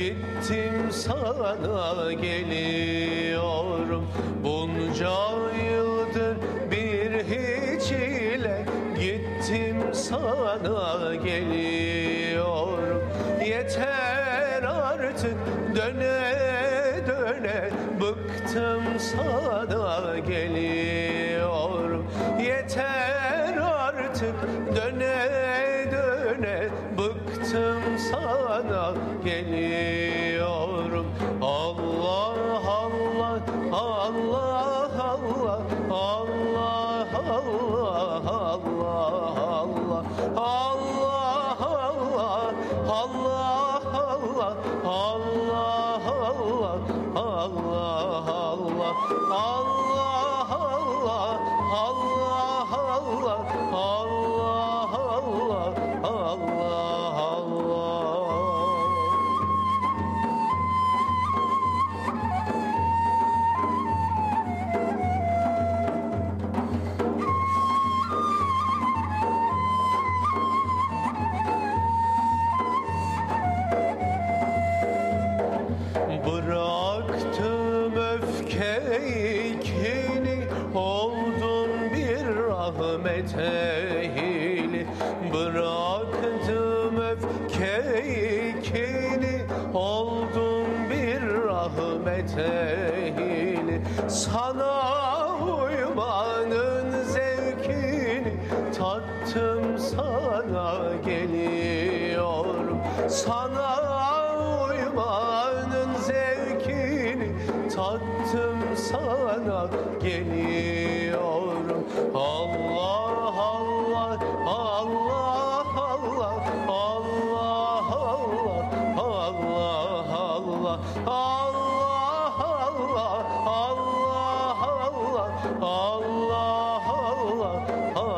gittim sana geliyorum. Bunca yıldır bir hiç ile gittim sana geliyorum. Yeter artık döne döne bıktım sana geliyorum döne bıktım sana geliyorum Allah Allah Allah Allah Allah Allah Allah Allah Allah Allah Allah Allah Allah Allah Allah Allah rahmet ehli Bıraktım öfkeyi kini Oldum bir rahmet ehli Sana uymanın zevkini Tattım sana geliyorum. Sana uymanın zevkini tattım sana geliyorum